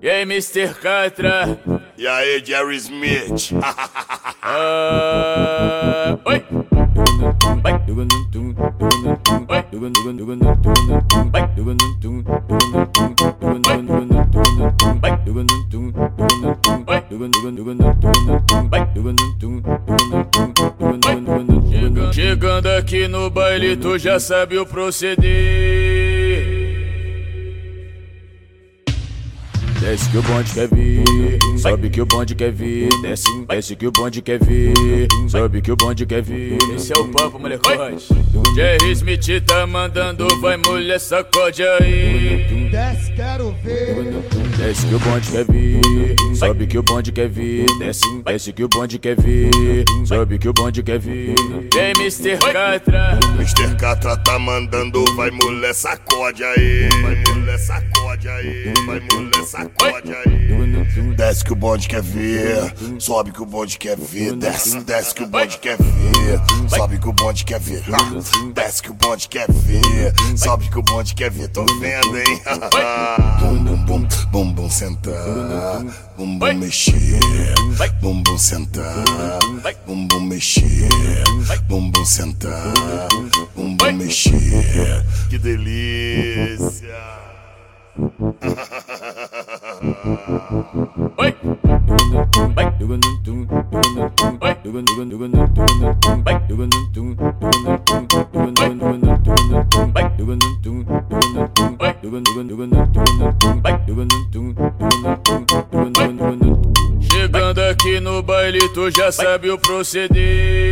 E aí, Mr. Catra? E aí, Jerry Smith? Ah, Oi! Chegando aqui no baile, tu já sabe o proceder. Desce que o bonde quer vir, sobe que o bonde quer vir, desce, desce que o bonde quer vir, sobe que o bonde quer vir. Esse é o papo, molecote. Jerry Smith tá mandando, vai mulher, sacode aí. Desce, quero ver. Desce que o bonde quer vir, sobe que o bonde quer vir, desce, desce que o bonde quer vir, sobe que o bonde quer vir. Vem, Mr. Catra. Mr. Catra tá mandando, vai mulher, sacode aí. Vai mulher, sacode aí. Vai mulher, sacode aí. Desce que o bonde quer ver, sobe que o bonde quer ver. Desce, desce que o bonde quer ver, sobe que o bonde quer ver. Desce que o bonde quer ver, sobe que o bonde quer ver. Tô vendo, hein? Bum, bum, bum, bum, sentar, bum, bum, mexer, bum, bum, sentar, bum, bum, mexer, bum, bum, sentar, bum, bum, mexer. Que delícia! Oi! Chegando aqui no baile, tu já sabe o proceder.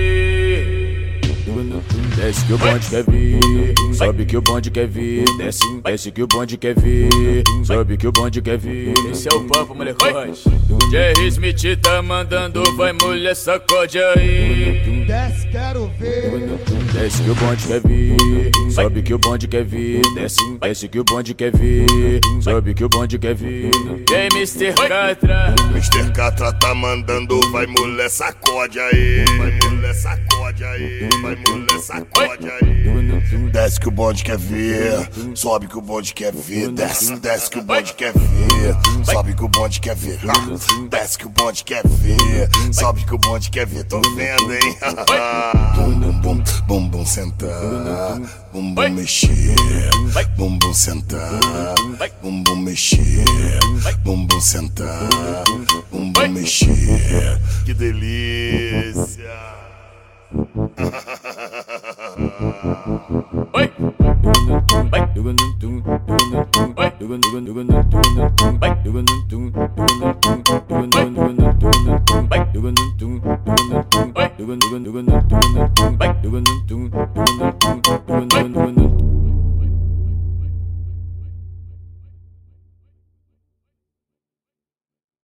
Desce que o bonde quer vir, sobe que o bonde quer vir, desce, desce que o bonde quer vir, sobe que o bonde quer vir. Esse é o papo, molecote. Jerry Smith tá mandando, vai mulher, sacode aí. Desce, quero ver. Desce que o bonde quer vir, sobe que o bonde quer vir, desce, desce que o bonde quer vir, sobe que o bonde quer vir. Vem, Mr. Catra. Mr. Catra tá mandando, vai mulher, sacode aí. Vai mulher, sacode aí. Vai mulher, sacode aí. Desce que o bonde quer ver, sobe que o bonde quer ver. Desce, desce que o bonde quer ver, sobe que o bonde quer. Ah, Desce que o bonde quer ver, sobe que o bonde quer ver. Tô vendo, hein? Bum, bum, bum, bum, bum, sentar, bum, bum, mexer, bum, bum, sentar, bum, bum, mexer, bum, bum, sentar, bum, bum, mexer. Que delícia! Oi! doing doing doing doing doing doing doing doing doing doing doing doing doing doing doing